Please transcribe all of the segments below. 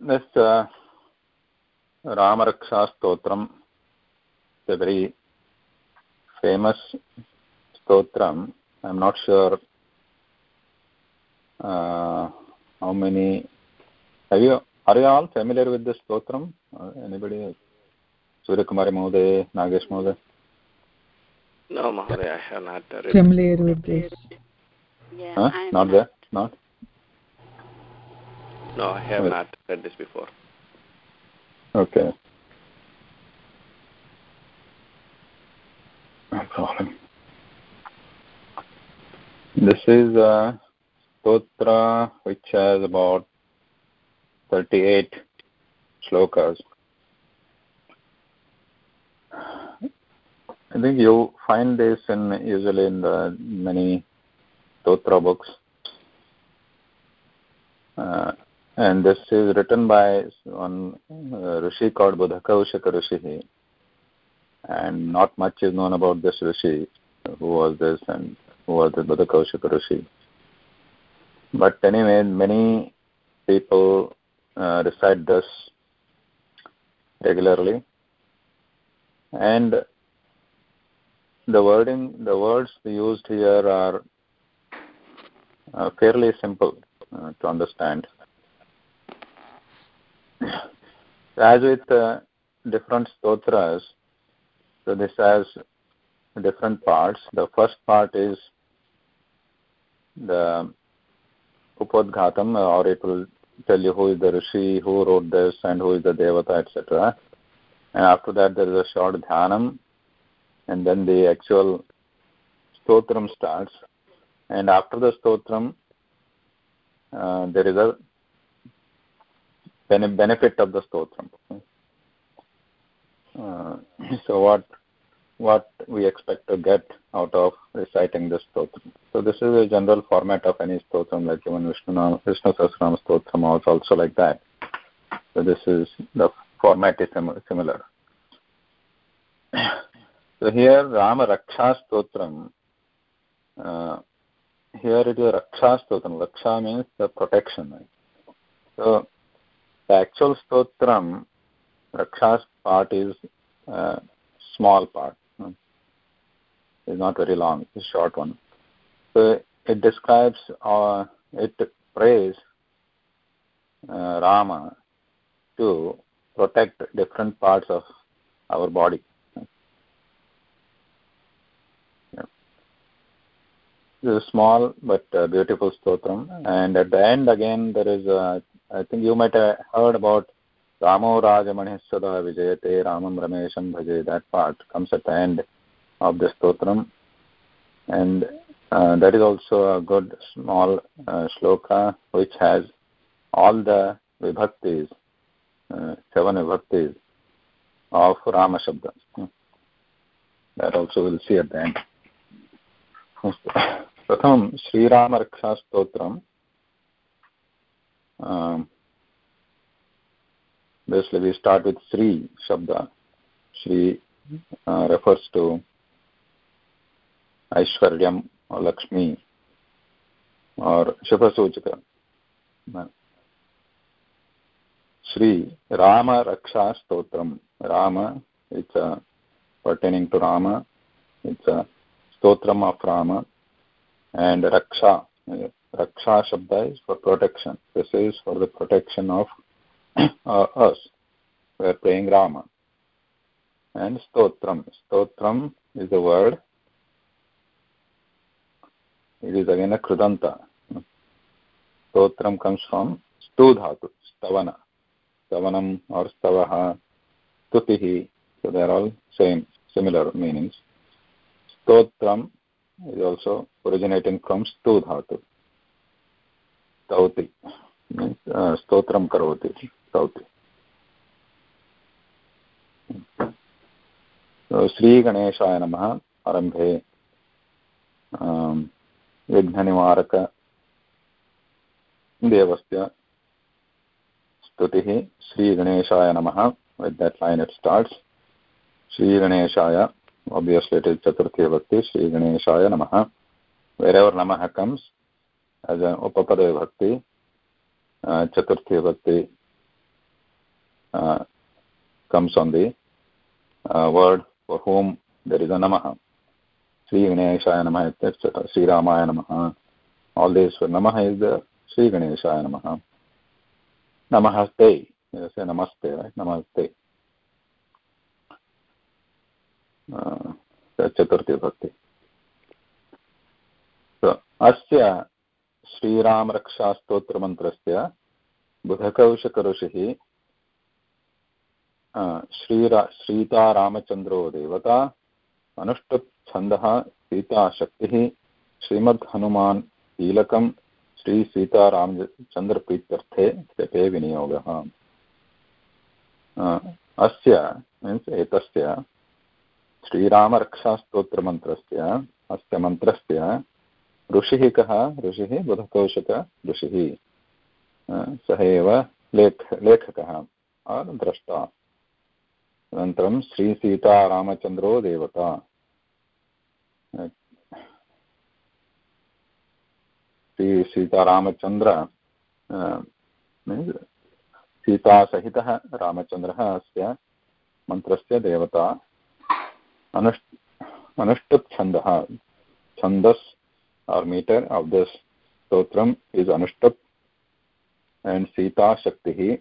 this uh, Ramaraksha Stotram, a very famous stotram. I'm not sure uh, how many. Have you? Are you all familiar with this stotram? Uh, anybody? Surya Kumari Mahoday, Nagesh Mahoday? No, Mahoday, I have not read. Familiar with this. Yeah, huh? Not, not there? Not? No, I have not read this before. Okay. No problem. This is a stotra which has about 38 shlokas. I think you find this in usually in the many stotra books. Uh, and this is written by one uh, Rishi called Budhakaushika Rishi. And not much is known about this Rishi, who was this and who was the Budhakaushika Rishi. But anyway, many people uh, recite this regularly. And the wording, the words used here are uh, fairly simple uh, to understand. As with uh, different stotras, so this has different parts. The first part is the Upadghatam, or it will tell you who is the Rishi, who wrote this, and who is the Devata, etc. And after that, there is a short Dhyanam, and then the actual Stotram starts. And after the Stotram, uh, there is a benefit of the stotram. Uh, so what what we expect to get out of reciting this stotram. So this is a general format of any stotram, like even Vishnu, Vishnu Sahasranam stotram was also like that. So this is the format is similar. So here Rama Raksha stotram. Uh, here it is Raksha stotram. Raksha means the protection. Right? So the actual stotram, Raksha's part is a small part. It's not very long, it's a short one. So it describes, uh, it prays uh, Rama to protect different parts of our body. This is a small but uh, beautiful stotram, and at the end again there is a I think you might have heard about Ramo Rajamani Sada Vijayate Ramam Ramesham Bhaje. That part comes at the end of the stotram. And uh, that is also a good small uh, shloka which has all the vibhaktis, uh, seven vibhaktis of Rama Shabda. That also we'll see at the end. प्रथमं श्रीरामरक्षास्तोत्रं um, basically we start with Sri Shabda. Sri uh, refers to Aishwaryam or Lakshmi or Shubha Sri Rama Raksha Stotram. Rama, it's uh, pertaining to Rama. It's a Stotram of Rama. And Raksha, Raksha Shabda is for protection. This is for the protection of uh, us. We are praying Rama. And Stotram. Stotram is the word. It is again a Krudanta. Stotram comes from Stu Dhatu, Stavana. Stavanam or Stavaha, Tutihi. So they are all same, similar meanings. Stotram is also originating from Stu. स्तौति। स्तोत्रं करोति। स्तौति। श्रीगणेशाय नमः। आरम्भे विघ्ननिवारकदेवस्य स्तुतिः श्रीगणेशाय नमः। With that line it starts श्रीगणेशाय obviously चतुर्थी भक्ति, श्रीगणेशाय नमः। वेरेवर् नम कम्स् उपपद विभक्ति चतुर्थी भक्ति come on the word for whom there is a नमः श्रीगणेशाय नमः। श्रीरामाय नम आल् दीस् नमः इस् द श्रीगणेशाय नमः। नमस्ते नमस्ते नमस्ते। चतुर्थी भक्ति। अस्य श्रीरामरक्षास्तोत्रमन्त्रस्य बुधकौशकऋषिः श्रीरा श्रीतारामचन्द्रो देवता अनुष्टुप्छन्दः, सीताशक्तिः, श्रीमद्हनुमान् कीलकं श्रीसीतारामचन्द्रप्रीत्यर्थे जपे विनियोगः। अस्य, मीन्स् एतस्य, श्रीरामरक्षास्तोत्रमन्त्रस्य, अस्य मन्त्रस्य ऋषिः कः? ऋषिः बुधकौशक। ऋषिः सः एव लेख, लेखकः। द्रष्टा अनन्तरं श्रीसीतारामचन्द्रो देवता। श्रीसीतारामचन्द्र सीतासहितः रामचन्द्रः अस्य मन्त्रस्य देवता। अनुष् अनुष्टुप् छन्दः छन्दस् or meter of this stotram is Anushtup and Sita Shakti.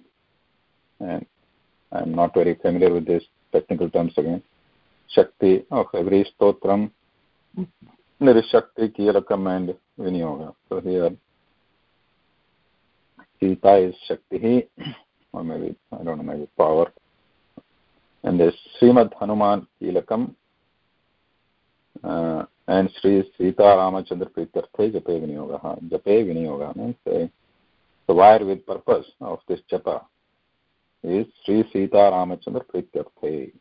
And I'm not very familiar with these technical terms again. Shakti of every stotram, there is Shakti, Kiyalakam and Vinyoga. So here Sita is Shakti or maybe, I don't know, maybe power. And this Srimad Hanuman Kilakam uh, and Shri Sita Ramachandra प्रीतर्थ जपे विनियोग जपे विनियोग where with purpose of this जप is Shri Sita Ramachandra प्रीत्यर्थे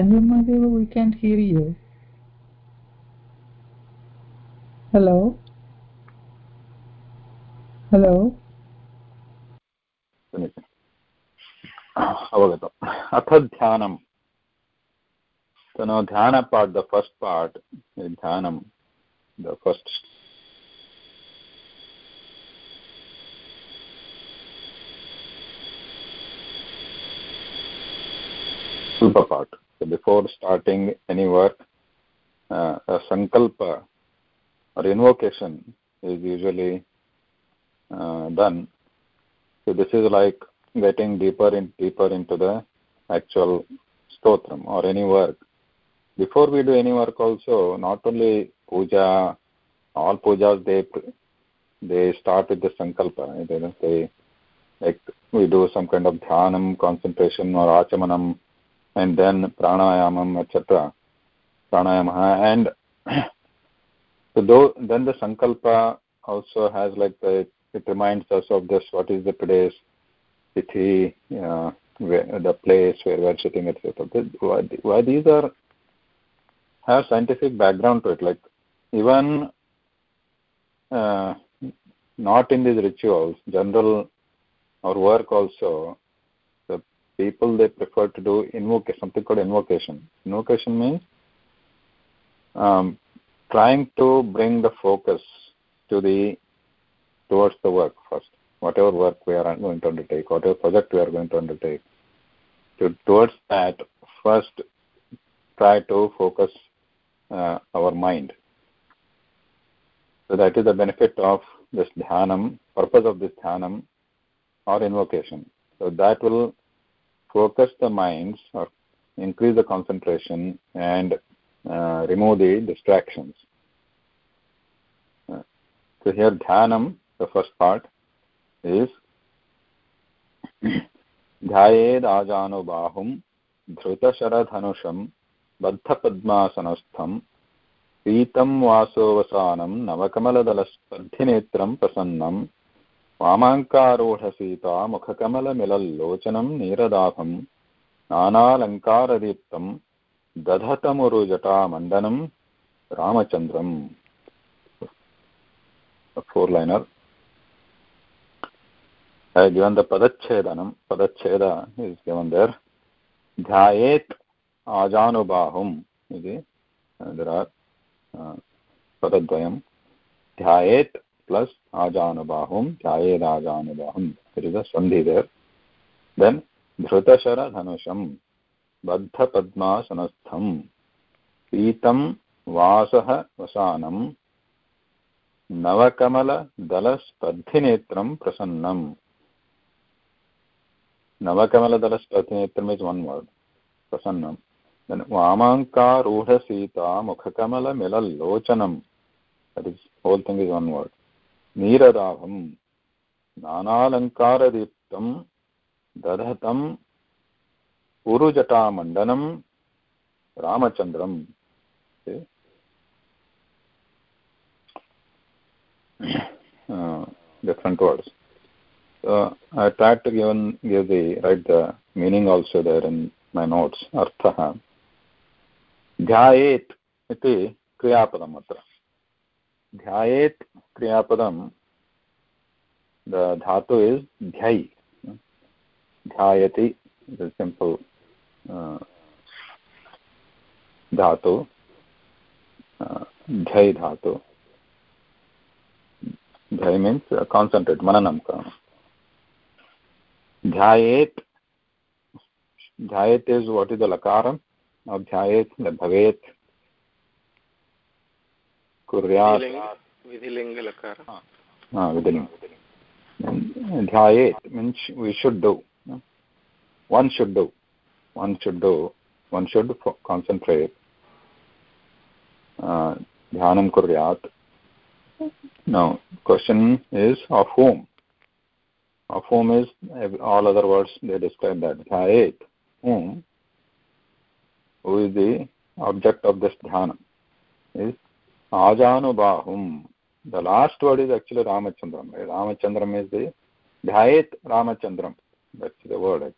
Uh, Sanjay Mahadeva, we can't hear you. Hello? Hello? अवगतम् अथ ध्यानं so now dhyana part the first part dhyanam the first super part before starting any work uh, a sankalpa or invocation is usually uh, done. So this is like getting deeper and deeper into the actual stotram or any work. Before we do any work also not only puja all pujas they they start with the sankalpa. They like we do some kind of dhyanam concentration or achamanam and then pranayamam etc pranayama and so though, then the sankalpa also has like the it reminds us of this what is the today's tithi uh, where, the place where we are sitting etc why, why these are have scientific background to it. Like even uh, not in these rituals general or work also people they prefer to do invocation something called invocation. Invocation means um, trying to bring the focus to the towards the work first. Whatever work we are going to undertake whatever project we are going to undertake to towards that first try to focus uh, our mind. So that is the benefit of this dhyanam purpose of this dhyanam or invocation. So that will focus the minds or increase the concentration and uh, remove the distractions uh, so here dhyanam the first part is ध्यायेदाजानुबाहुं धृतशरधनुषं बद्धपद्मासनस्थं पीतं वासोवसानं नवकमलदलस्पर्धिनेत्रं प्रसन्नं वामाङ्कारूढसीता मुखकमलमिलल्लोचनं नीरदाभं नानालङ्कारदीप्तं दधतमुरुजटामण्डनं रामचन्द्रम् four liner is given there. Dhyayet ajanubahum. Okay. Uh, there are uh, padadvayam. Dhyayet plus ajanubahum. Dhyayet ajanubahum. There is a sandhi there. Then धृतशर धनुषम् बद्धपद्मासनस्थम् पीतं वासः वसानं नवकमलदलस्पर्धिनेत्रं प्रसन्नम् नवकमलदलस्पर्धिनेत्रम् इस् वन् वर्ड् प्रसन्नं वामाङ्कारूढसीता मुखकमलमिलल्लोचनं that is, whole thing is one word नीरदाभं नानालङ्कारदीप्तं दधतम् उरुजटामण्डनं रामचन्द्रम् uh, tried to give, give the write the meaning also there in my notes. Artha. ध्यायेत् इति क्रियापदम् अत्र ध्यायेत् क्रियापदं. द धातु इस् ध्यै. ध्यायति सिम्पल् uh, धातु uh, ध्यै धातु. ध्यै मीन्स् कान्सन्ट्रेट् मननं करणं. ध्यायेत् ध्यायेत् इस् वाट् इस् द लकारं ध्यायेत् भवेत् ध्यायेत् means we should do concentrate ध्यानं कुर्यात् now question is of whom of whom is all other words they describe that ध्यायेत् whom who is the object of this ध्यानम् is ajanubahum the last word is actually ramachandram ramachandram is the dhyayet ramachandram. That's the word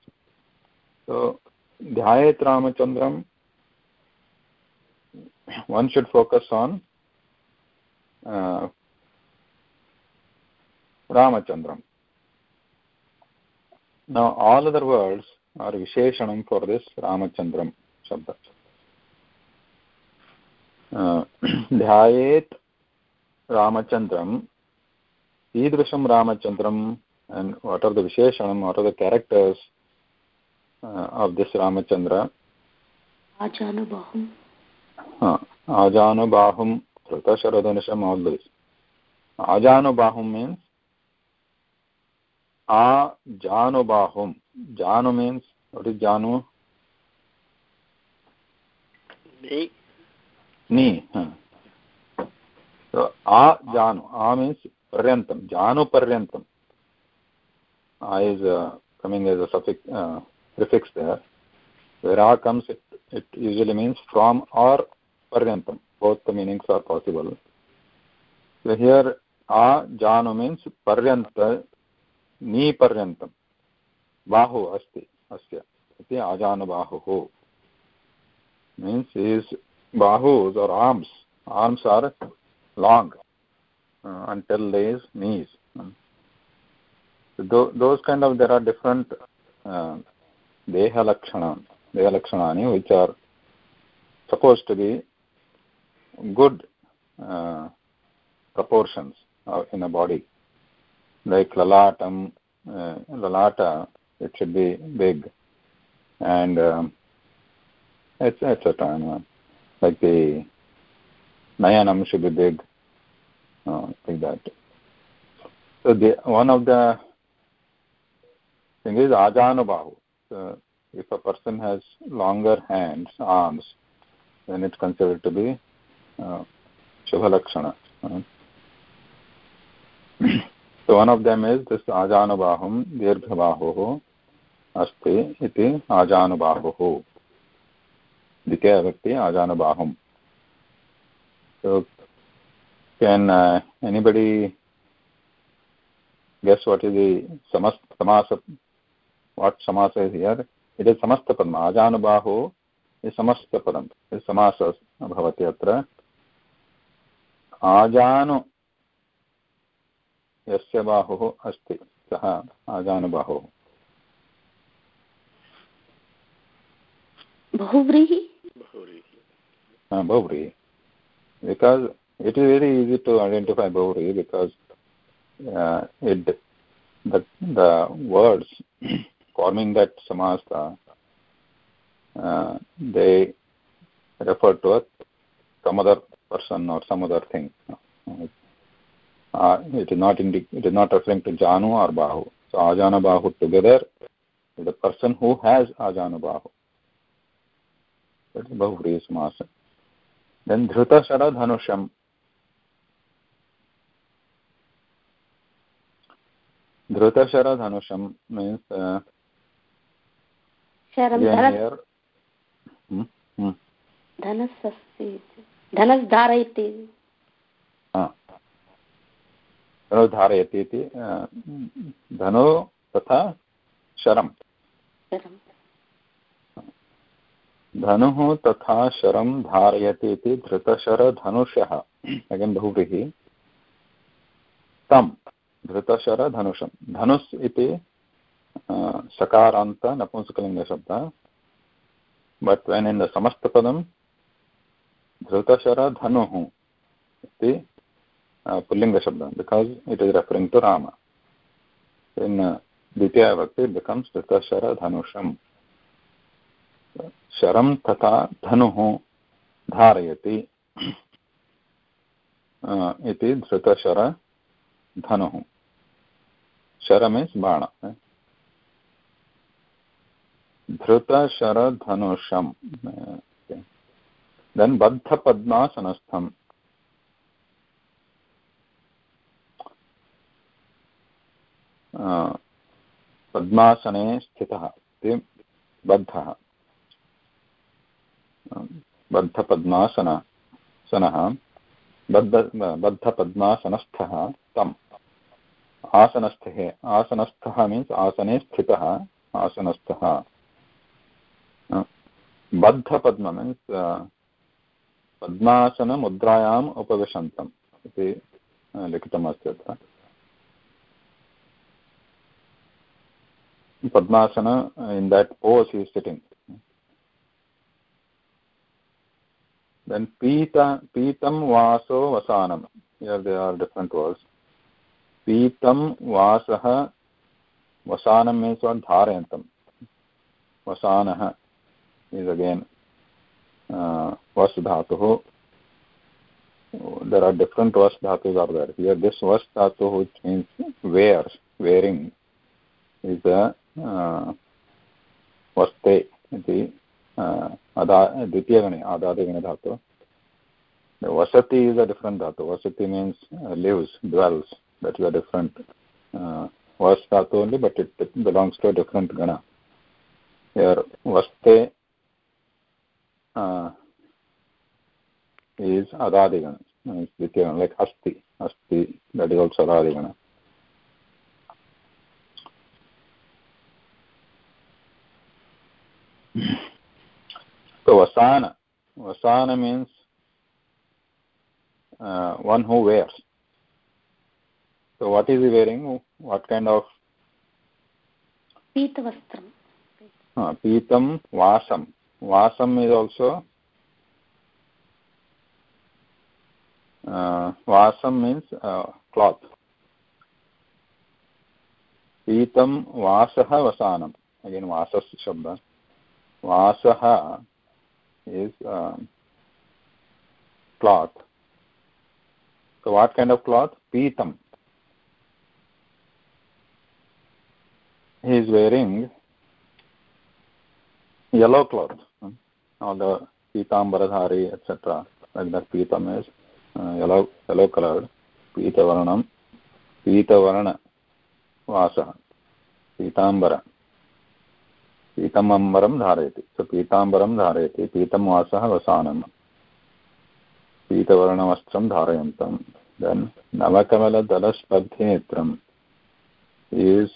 so dhyayet ramachandram one should focus on uh, ramachandram. Now all other words are visheshanam for this ramachandram shabda ध्यायेत् रामचन्द्रम् ईदृशं रामचंद्रम and what are the विशेषणं what are the characters of this Ramachandra आजानुबाहुं कृतशरदनुषम् all this आजानुबाहुं means आ जानुबाहुं जानु मीन्स् वट् इस् जानु? नी तो आ, जानु, आ मीन्स पर्यंतम, जानु पर्यंतम। आ is coming as affix where uh comes it it usually means from or पर्यंतम। Both the meanings are possible here आ, जानु मीन्स पर्यंत, नी पर्यंतम। बाहु अस्ति, अस्य, इति अजानु means is bahus or arms. Arms are long uh, until is knees. So those kind of there are different uh, deha lakshana deha lakshanani which are supposed to be good uh, proportions in a body. Like lalatam, uh, lalata, it should be big, and um, etc. Like the nayanam should be big, uh, like that. So the one of the thing is ajanubahu. So if a person has longer hands, arms, then it's considered to be uh, shubha Uh, so one of them is this ajanubahum dirghabahuh asti iti ajanubahuh द्वितीय व्यक्ति आजान बाहुम so can anybody guess what is the समस्त समास what समास is here it is समस्त पद्म आजान बाहु समस्त पदम is समास भवति अत्र आजानु यस्य बाहुः बहुव्रीहि? uh, ah, Bhavri. Because it is very easy to identify Bhavri because uh, it the, the words forming that samastha uh, they refer to a, some other person or some other thing. Uh, it is not indi- it is not referring to Janu or Bahu. So Ajana Bahu together the person who has Ajana Bahu. That is Bahuvriya Samasa. Then Dhrutashara Dhanusham. Dhrutashara Dhanusham means uh, शरं again धनस् here. Hmm? Hmm. धनस् अस्ति धनस् धारयति हा. धनु धारयति इति धनु तथा शरं धनुः तथा शरं धारयति इति धृतशरधनुषः। अगेन् बहुव्रीहि। तं धृतशरधनुषं। धनुस् इति सकारान्त नपुंसकलिङ्गशब्दः बट् वेन् इन् द समस्तपदं धृतशरधनुः इति uh, pullinga shabda because it is referring to Rama. In uh, शरम तथा धनुः धारयति। इति धृतशर धनुः। शरम् इस् बाण। धृतशरधनुषं देन् बद्धपद्मासनस्थम्। पद्मासने स्थितः। इति बद्धपद्मासन सनः बद्ध बद्धपद्मासनस्थः तम्। आसनस्थः आसनस्थः मीन्स् आसने स्थितः आसनस्थः। बद्धपद्म मीन्स् पद्मासनमुद्रायाम् उपविशन्तम् इति लिखितमस्ति अत्र। Padmasana, in that pose he sitting. Then Pita, Pitam Vaso Vasanam. Here there are different words. Pitam Vasaha Vasanam means what? Dharayantam. Vasanaha is again uh, Vas Dhatuhu. There are different Vas Dhatus are there. Here this Vas Dhatu which means wears, wearing is a वस्ते इति द्वितीयगणे आदादिगणे धातु। वसति is a different धातु। वसति means lives dwells that is a different वस् धातु only but it belongs to a different गण वस्ते is adadigana means dvitiya like asti. Asti, that is also adadigana So Vasana. Vasana means uh, one who wears. So what is he wearing? What kind of? Peetavastram. Uh, ah, Peetam Vasam. Vasam is also uh, Vasam means uh, cloth. Peetam Vasaha Vasanam. Again Vasas Shabda. Vasaha is um, cloth. So what kind of cloth? Pitam. He is wearing yellow cloth. All the Pitambaradhari, etc. Like that Pitam is uh, yellow, yellow colored. Pitavarnam. Pitavarna Vasa. Pitambara. पीतम् अम्बरं धारयति। सो पीताम्बरं धारयति पीतं वासः वसानं। पीतवर्णवस्त्रं धारयन्तं then नवकमलदलस्पर्धिनेत्रम् is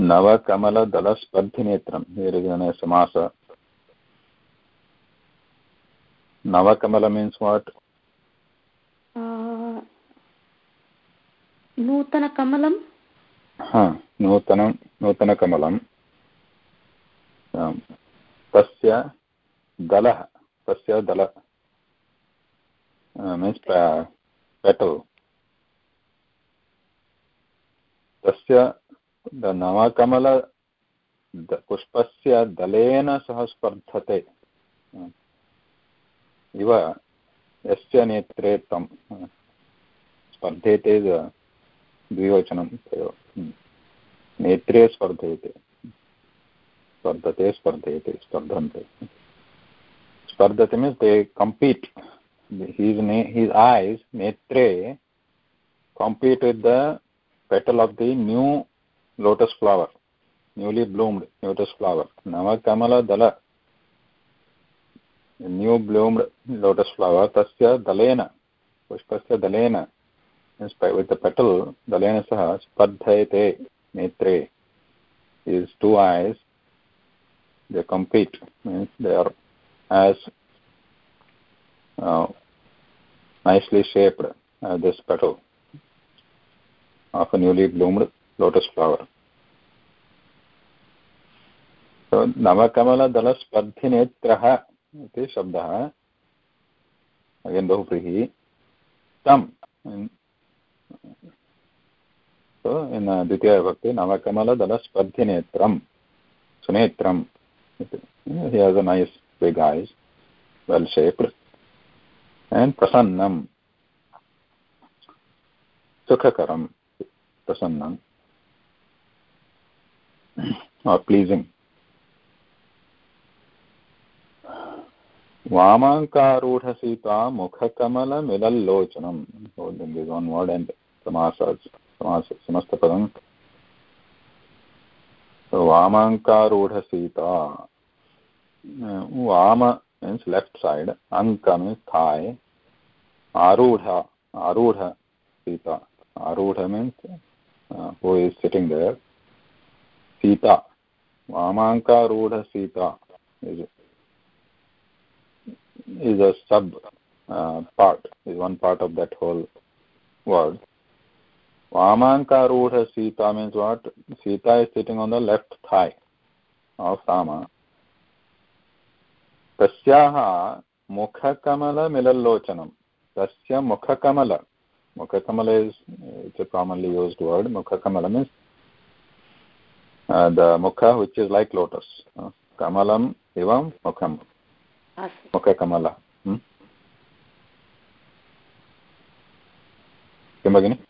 नवकमलदलस्पर्धिनेत्रं here samasa navakamala means what? Uh, नूतनं नूतनकमलं तस्य दलः, तस्य दल। मीन्स् पेटल् तस्य नवकमल पुष्पस्य दलेन सह स्पर्धते। इव यस्य नेत्रे तं स्पर्धेते द्विवचनं प्रयोग नेत्रे स्पर्धयते स्पर्धते स्पर्धयते स्पर्धन्ते। स्पर्धते मीन्स् दे कम्पीट् हीस् ने हीस् ऐस् नेत्रे compete with the petal of the new lotus flower newly bloomed lotus flower नवकमलदल new bloomed lotus flower तस्य दलेन पुष्पस्य दलेन with the petal dalena saha spardhayate netre his two eyes they compete means they are as uh, nicely shaped uh, this petal of a newly bloomed lotus flower. So नवकमलदलस्पर्धिनेत्रः इति शब्दः again बहुव्रीहि तं द्वितीय भक्ति नवकमलदलस्पर्धिनेत्रं सुनेत्रम् इति he has a nice big eyes well shaped and प्रसन्नं सुखकरं प्रसन्नं प्लीसिङ्ग् वामाङ्कारूढसीता मुखकमलमिलल्लोचनम् वर्ड् एण्ड् समासा समास समस्तपदम् वामाङ्कारूढसीता। वाम मीन्स् लेफ्ट् सैड् अङ्क मीन्स् थाय्। आरूढ आरूढ Sita. आरूढ means who is sitting there Sita. वामाङ्कारूढसीता is is a sub part is one part of that whole word word sita means what sita is sitting on the left thigh of rama Tasyaha तस्याः मुखकमलमिलल्लोचनं तस्य मुखकमल मुखकमल is it's a commonly used word mukhakamala means uh, the mukha which is like lotus uh, kamalam evam mukham mukhakamala hmm? किं भगिनि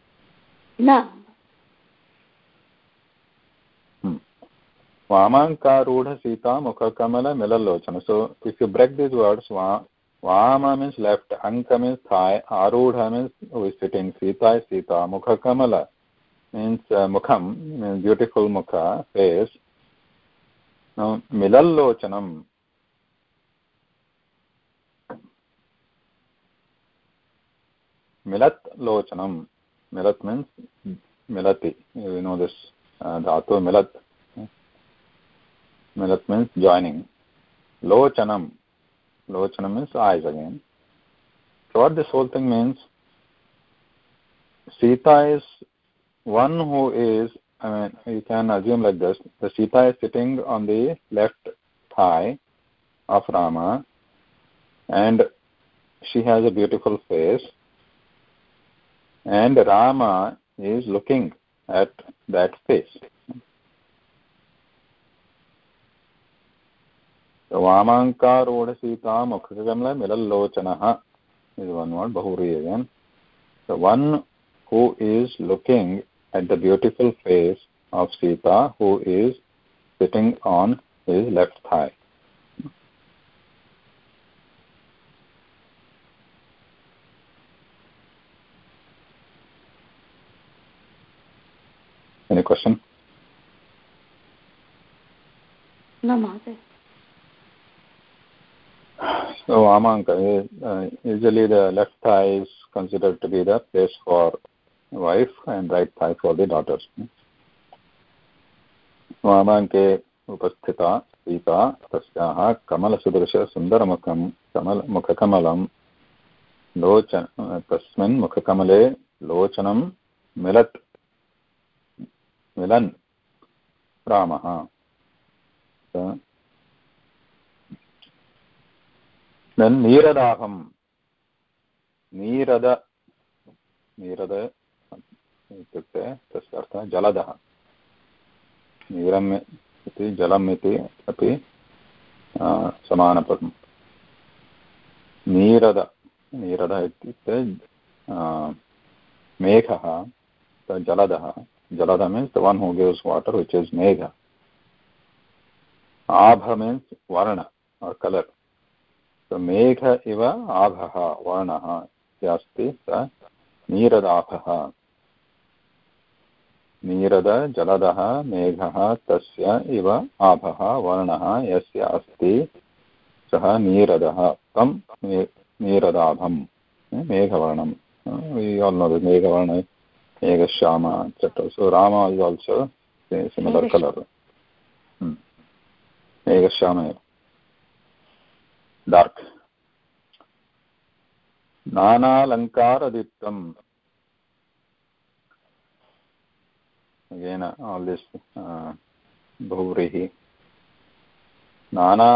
वामाङ्कारूढसीतामुखकमलमिलल्लोचन so if you break this words वाम means left अङ्क means thigh आरूढ means sitting Sita Sita, मुखकमल means मुखं means beautiful मुख face मिलल्लोचनम्। मिलत् लोचनम् Milat means Milati. You know this uh, dhatu Milat Milat means joining. Lochanam. Lochanam means eyes again. So what this whole thing means, Sita is one who is, I mean, you can assume like this, the Sita is sitting on the left thigh of Rama and she has a beautiful face and Rama is looking at that face. Vamankar Sita Mukhakamla Milalochanaha is one word, Bahuri again. The one who is looking at the beautiful face of Sita who is sitting on his left thigh. Any question? न महोदय So Amanka, uh, usually the left thigh is considered to be the place for wife and right thigh for the daughters. वामाङ्के उपस्थिता सीता तस्याः कमलसदृशसुन्दरमुखं कमल मुखकमलं लोचन तस्मिन् मुखकमले लोचनं मिलत् मिलन्। रामः। नीरदाहं नीरद नीरद इत्युक्ते तस्य अर्थः जलदः। नीरम् इति जलम् इति अपि समानपदम्। नीरद नीरद इत्युक्ते मेघः जलदः। Jalada means the one who gives water which is megha abha means varna or color so megha iva abhah varnah अस्ति स नीरदाभः नीरद जलदः मेघः तस्य इव आभः वर्णः यस्य अस्ति सः नीरदः तं नीरदाभं मेघवर्णं मेघवर्ण मेघश्याम etc so rama is also similar color. Hmm. एव डार्क् नानालङ्कारदीप्तम् again all this uh, बहुव्रीहि नाना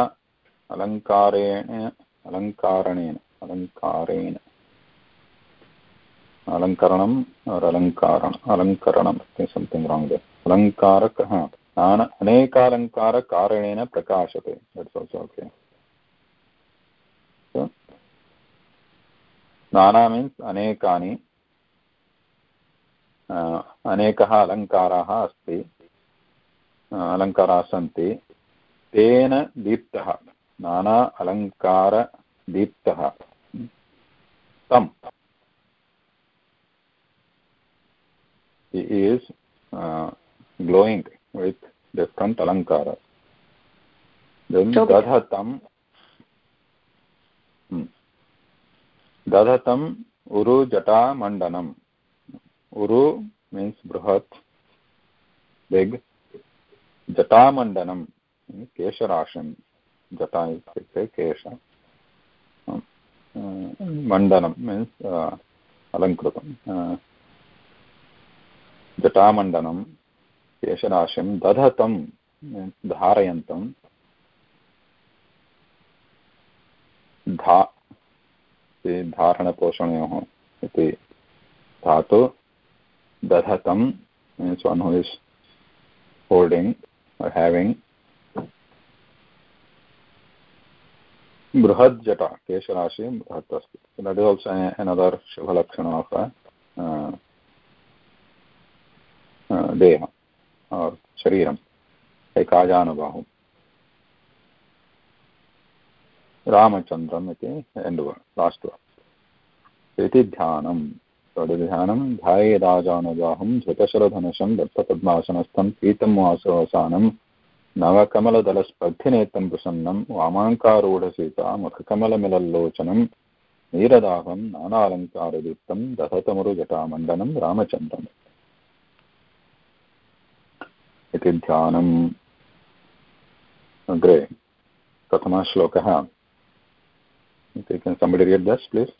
अलङ्कारेण अलङ्कारणेन अलङ्कारेण अलङ्करणम् और अलङ्कारण अलङ्करणम् संथिङ्ग् राङ्ग् दे अलङ्कारकः नाना अनेकालङ्कारकारणेन प्रकाशते. दट्स् आल्सो ओके नाना मीन्स् अनेकानि अनेकः अलङ्काराः अस्ति अलङ्काराः सन्ति, तेन दीप्तः, नाना अलङ्कारदीप्तः तं is uh, glowing with different alankara then dadhatam hmm. dadhatam uru jata mandanam uru means bruhat big jatamandanam kesharasham jata इत्युक्ते केश मण्डनं मीन्स् अलङ्कृतं जटामण्डनं केशराशिं दधतं धारयन्तं धा धारणपोषणयोः इति धातु दधतं means one who is holding having बृहद् जट केशराशि बृहत् अस्ति। दट् इस् आल्सो एनदर् शुभलक्षणम् uh, Deha or Shariram, like Ajanubahu. रामचन्द्रम् इति एण्ड् लास्ट् इति ध्यानम् ध्यानं ध्यायेदाजानुबाहुं धृतशरधनुषं दत्तपद्मासनस्थं पीतं वासवसानं नवकमलदलस्पर्धिनेत्रं प्रसन्नं वामाङ्कारूढसीता मुखकमलमिलल्लोचनं नीरदाहं नानालङ्कारदीप्तं दहतमुरुजटामण्डनं रामचन्द्रम् इति ध्यानम् अग्रे प्रथमः श्लोकः please.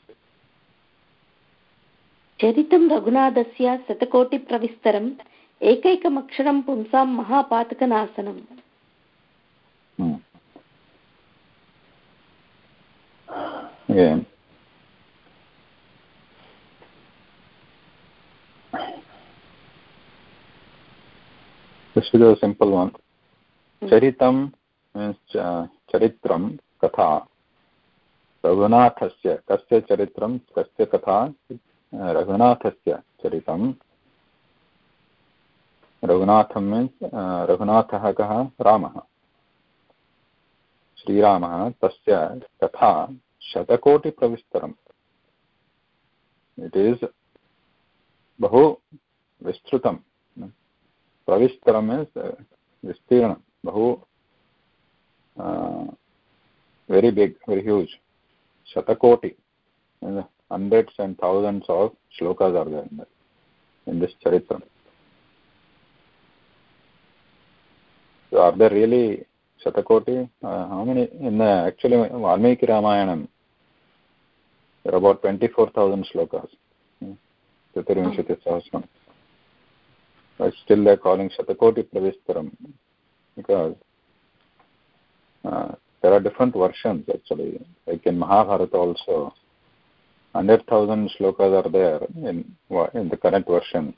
चरितं रघुनाथस्य शतकोटिप्रविस्तरम् एकैकमक्षरं पुंसां महापातकनाशनम्। Again. This is a simple one. Charitam means uh, charitram, katha. रघुनाथस्य कस्य चरित्रं कस्य कथा रघुनाथस्य चरितं रघुनाथं मीन्स् रघुनाथः कः रामः श्रीरामः तस्य कथा शतकोटिप्रविस्तरम् इट् इस् बहु विस्तृतं प्रविस्तरम् इस् विस्तीर्णं बहु very big very huge shatakoti hundreds and thousands of shlokas are there in, that, in this charitra so are there really shatakoti uh, how many in the actually valmiki ramayanam there are about 24000 shlokas chaturvinshati sahasram still they're calling shatakoti pravistaram because uh, there are different versions actually. Like in Mahabharata also, 100,000 shlokas are there in, in the current version.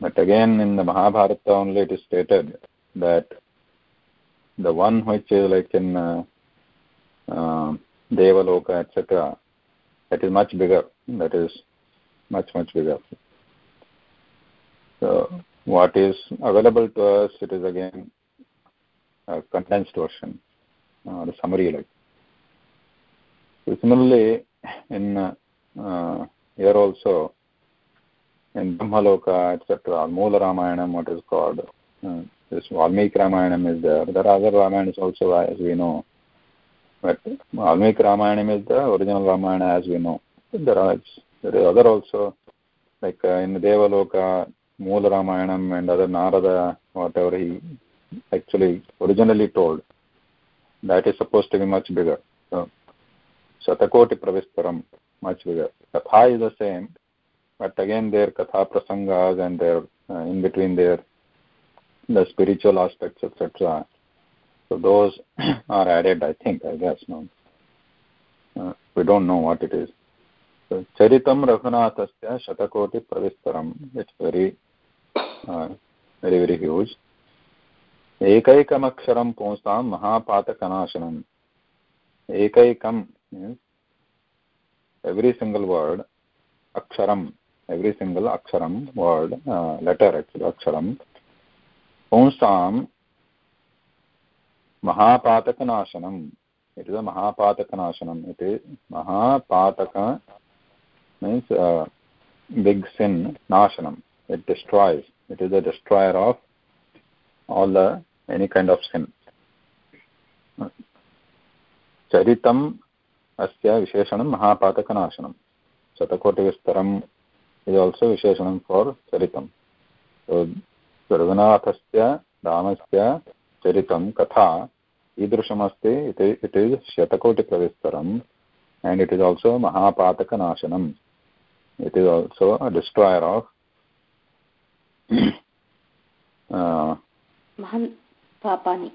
But again, in the Mahabharata only it is stated that the one which is like in uh, uh, Devaloka, etc., that is much bigger. That is much, much bigger. So, what is available to us, it is again a condensed version or a summary like. So similarly, in uh, here also, in Brahmaloka, etc., Moola Ramayanam, what is called, uh, this Valmiki Ramayanam is there. There are other Ramayanas also, as we know. But Valmiki Ramayanam is the original Ramayana, as we know. There are there are other also, like uh, in Devaloka, Moola Ramayanam and other Narada, whatever he actually originally told that is supposed to be much bigger. So shatakoti pravistaram much bigger. Katha is the same but again their katha prasangas and their uh, in between their the spiritual aspects etc so those are added i think i guess no? Uh, we don't know what it is. So charitam raghunathasya shatakoti pravistaram. It's very very very huge एकैकम् अक्षरं पुंसां महापातकनाशनम्। एकैकं every single word अक्षर every single अक्षर word letter अक्षरं पुंसां महापातकनाशनम्। It is a महापातकनाशनम्। महापातक means big sin नाशनम्। It destroys it is a destroyer of all the any kind of sin चरितम् अस्य विशेषणं महापातकनाशनं शतकोटिविस्तरम् इस् आल्सो विशेषणं फार् चरितं रघुनाथस्य रामस्य चरितं कथा ईदृशमस्ति इति it is शतकोटिप्रविस्तरम् and it is also mahapatakanasanam it is also a destroyer of uh, महान् पापानि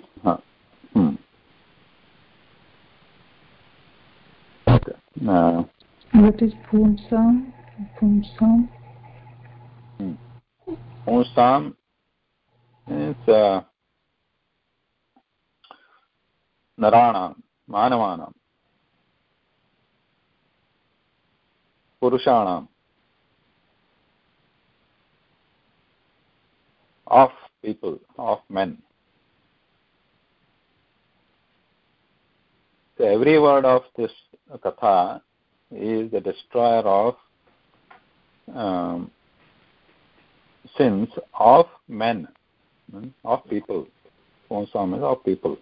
What is Pumsam? Pumsam? Of people, of men. So every word of this katha is the destroyer of um, sins of men, of people. Is of people.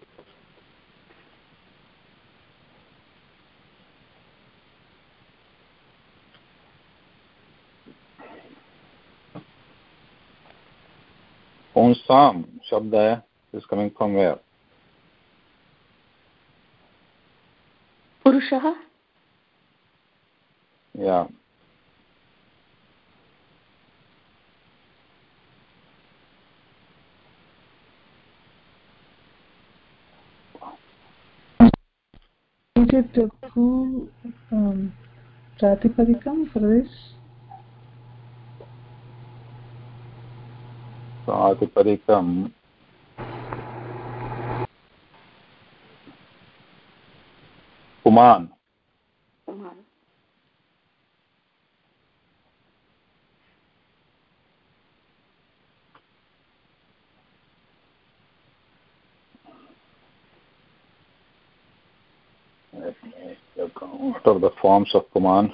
Ponsam Shabda is coming from where? Purushaha? Yeah. Is it uh, who um, Pratipadikam for this? प्रातिपदिकं पुमान् पुमान् what are the forms of puman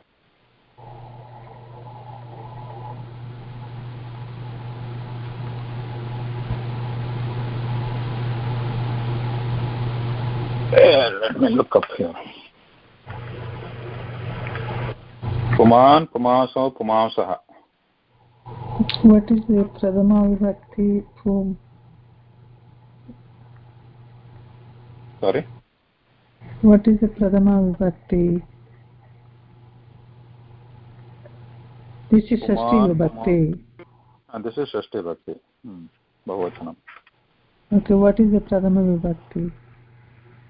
Let me look up here. Puman, Pumaso, Pumasaha. What is the Pradama Vibhakti Pum? Sorry? What is the Pradama Vibhakti? This is Shashti Vibhakti. And ah, this is Shashti Vibhakti. Hmm. Bhavatanam. Okay, what is the Pradama Vibhakti?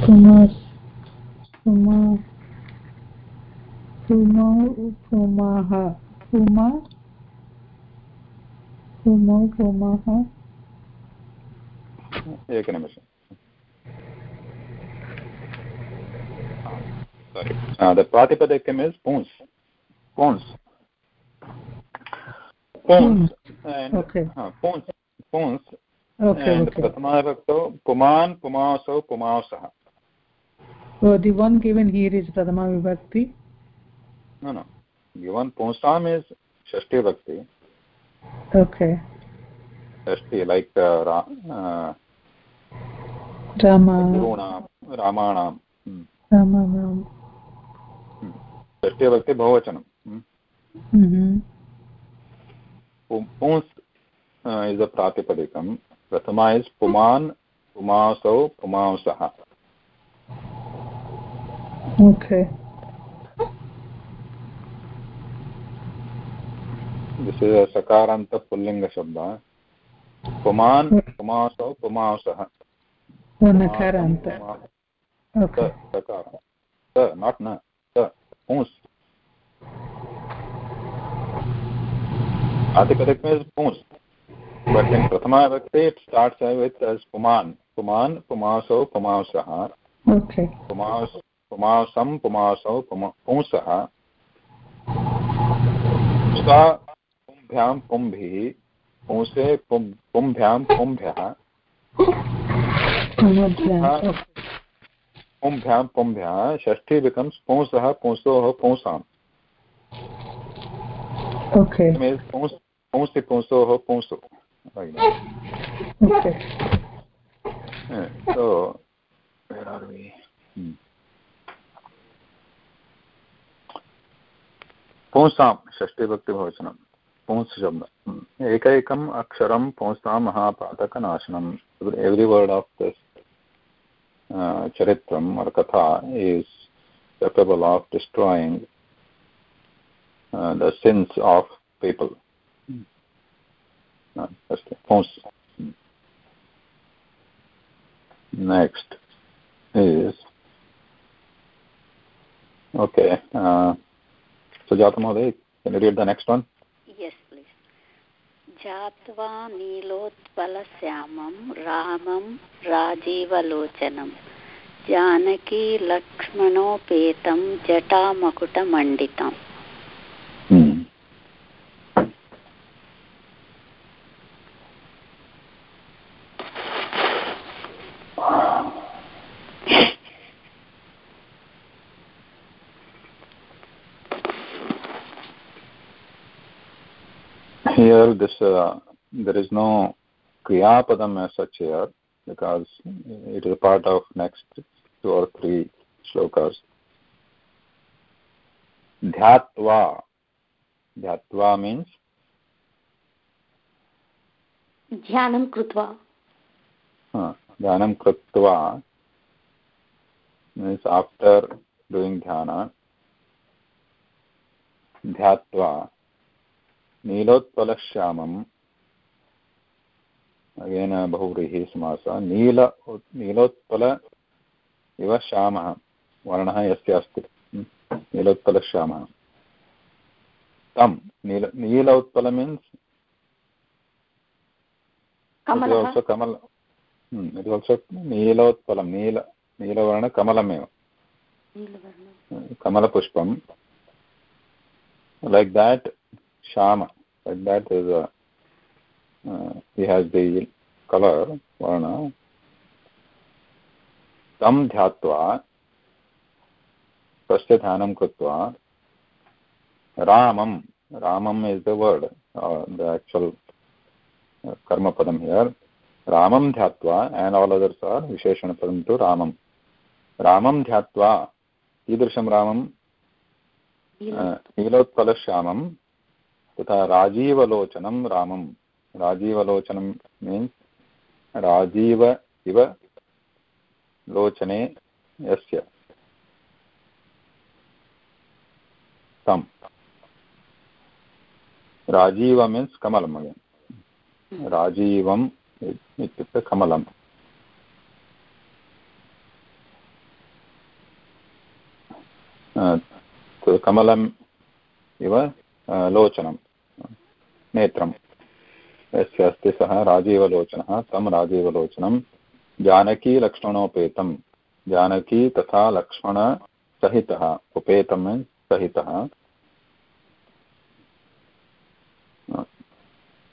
पुमास् पुमा पुमौ पुमाः पुमा पुमौ पुमाः एकनिमिषम् sorry uh, the pratipadikam is puns puns puns and okay uh, puns puns prathamavibaktau puman pumasau pumausah so the one given here is pradama vibhakti no no given punsam is shashti vibhakti okay shashti like uh, ra, uh, rama gurunam ramanam hmm. rama ram षष्ठी भक्ति बहुवचनं mhm पुंस् is a प्रातिपदिकं Prathama is पुमान् पुमासौ पुमांसः। Okay. सकारान्त पुल्लिङ्गशब्दः पुमान् पुमासौ पुमांसः nakaranta. Okay. Not न पुंस् as puman puman pumasau pumausah okay पुमास् पुमासं पुमासौ पुंसः पुंसा पुंभ्यां पुंभिः पुंसे पुंभ्यां पुंभ्यः okay पुंभ्यां पुंभ्यः षष्ठी बिकम्स् पुंसः पुंसोः पुंसाम् okay पुंसि पुंसोः पुंसु okay so where are we hmm. पुंसां षष्टिभक्तिभवचनं पुंस् शब्द एकैकम् अक्षरं पुंसां महापातकनाशनम् एव्रि वर्ड् आफ् दिस् चरित्रम् or katha is capable of destroying uh, the sins of people. Uh. Uh, can you read the next one? Yes, please. जात्वा नीलोत्पलश्यामं रामं राजीवलोचनं Janaki लक्ष्मणोपेतं जटामकुटमण्डितम् Hmm. Here, this uh, there is no kriyapadam as such here because it is a part of next two or three shlokas. ध्यात्वा ध्यात्वा means ध्यानं कृत्वा ध्यानं कृत्वा मीन्स् आफ्टर् डूयिङ्ग् ध्यान ध्यात्वा नीलोत्पलश्यामम्। अगेन बहुव्रीहि समासः। नील नीलोत्पल इव श्यामः। वर्णः यस्य अस्ति? नीलोत्पलश्यामः। तं नील नील उत्पल means also Kamal? It also नीलोत्पलं नील नीलवर्णकमलमेव कमलपुष्पं like that shama. Like that is a uh, he has the color varna. Tam dhyatva तस्य ध्यानं कृत्वा रामं रामम् is the word the actual कर्मपदं हियर् रामं ध्यात्वा एण्ड् आल् अदर्स् आर् विशेषणपदं तु रामं रामं ध्यात्वा कीदृशं रामं नीलोत्पलश्यामं तथा राजीवलोचनं रामं राजीवलोचनं मीन्स् राजीव इव लोचने यस्य। तं राजीव मीन्स् कमलम् अगेन् राजीवम् इत्युक्ते कमलम्। कमलम् इव लोचनं नेत्रं यस्य अस्ति सः राजीवलोचनः, तं राजीवलोचनं। जानकीलक्ष्मणोपेतं जानकी तथा लक्ष्मणसहितः उपेतं सहितः।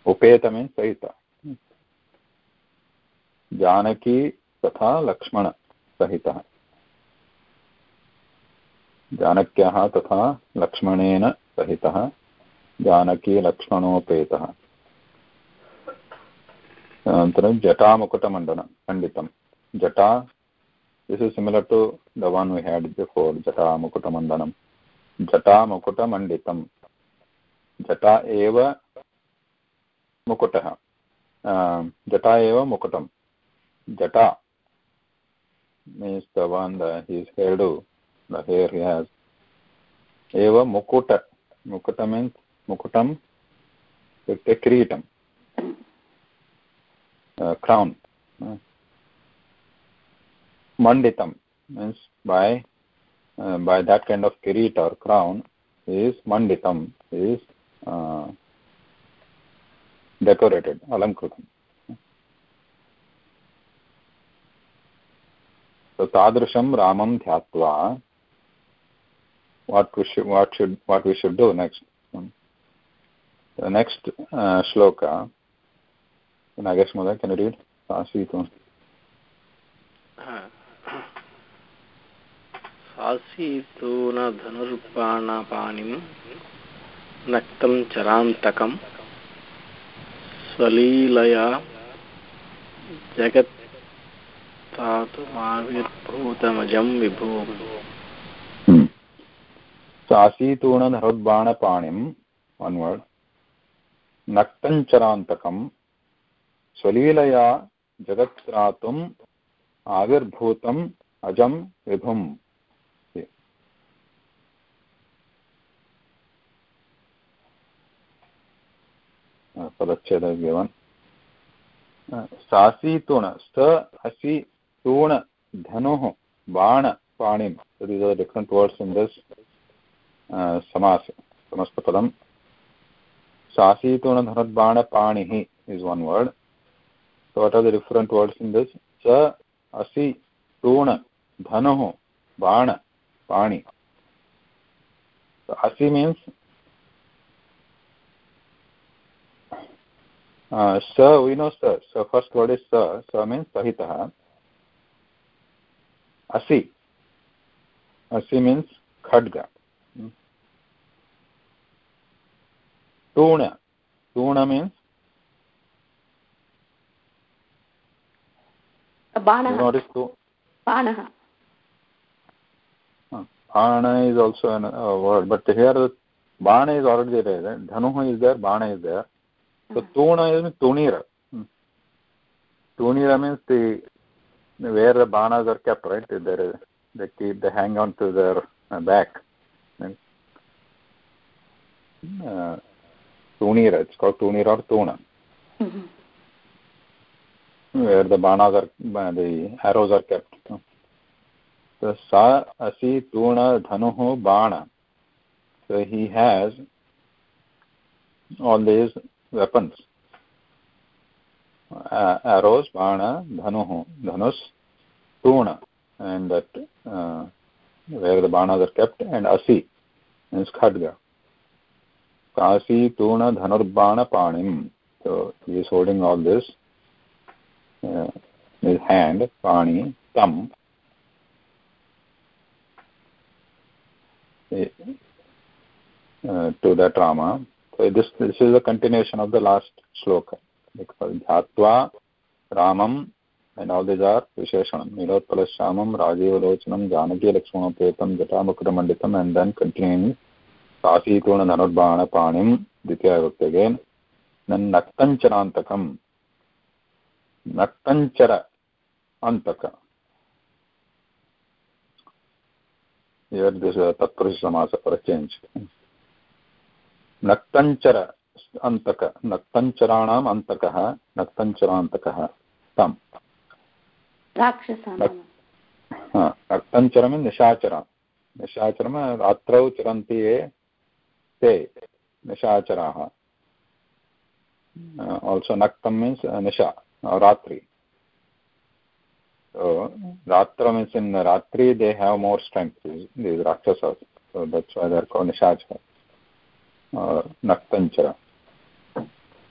उपेतमे सहित। जानकी तथा लक्ष्मणसहितः। जानक्यः तथा लक्ष्मणेन सहितः। जानकी लक्ष्मणोपेतः अनन्तरं जटामुकुटमण्डनं मण्डितं जटा this is similar to the one we had before जटामुकुटमण्डनं। जटामुकुटमण्डितं जटा एव मुकुटः। जटा एव मुकुटं जटा means the one the his hair the hair he has eva mukuta means uh, uh, manditam means by uh, by that kind of kireet or crown is manditam is uh, decorated alankrutam so तादृशं रामं ध्यात्वा should what should what we should do next the next uh, shloka nagesh mother can you read? Asitu सासीतून धनुर्बाणपाणिं नक्तं चरान्तकं स्वलीलया जगत्तातुमाविर्भूतमजं विभुम् सासीतूणधरोद्बाणपाणिम् one word. नक्तञ्चरान्तकं स्वलीलया जगत्त्रातुम् आविर्भूतम्, अजं विभुम्। पदच्छेद गिवन् सासीतुण स असि तूण, धनुः, बाण पाणिं so these are the different words in समास समस्तपदं सासीतुणधनुर्बाणपाणिः is one word so what are the different words in this च असि तूण धनुः बाण पाणि so asi means uh, sa we know sa so first word is sa sa means sahitah asi asi means khadga tuna tuna means you notice to बाणः bana is also a word but here bana is already there Right? dhanuh is there bana is there so uh-huh. tuna is tunira Hmm. tunira means the where the banas are kept right there they keep they hang on to their uh, back uh, tunira it's called tunira or tuna mm-hmm. where the banas are the arrows are kept so sa asi tuna dhanuh bana so he has all these weapons uh, arrows bana dhanuh dhanus tuna and that uh, where the banas are kept and asi means khadga kasi tuna dhanurbana panim so he is holding all this uh, his hand pani tam uh, to that rama so this this is a continuation of the last shloka dhyatva ramam and all these are visheshanam nilotpalashyamam rajivalochanam janaki lakshmanopetam jatamukudamanditam and then continuing काशीतूर्ण धनुर्बाणपाणिं द्वितीयविभक्ति again नक्तञ्चरान्तकं नक्तञ्चर अन्तक। change नक्तञ्चर अन्तक। नक्तञ्चराणाम् अन्तकः नक्तञ्चरान्तकः तम्। नक्तञ्चरं निशाचर निशाचरम् रात्रौ चरन्ति ये ते निशाचराः। आल्सो नक्तं मीन्स् निशा रात्रि. रात्र मीन्स् इन् रात्रि they have more strength these rakshasa निशाचर uh, नक्तञ्चर।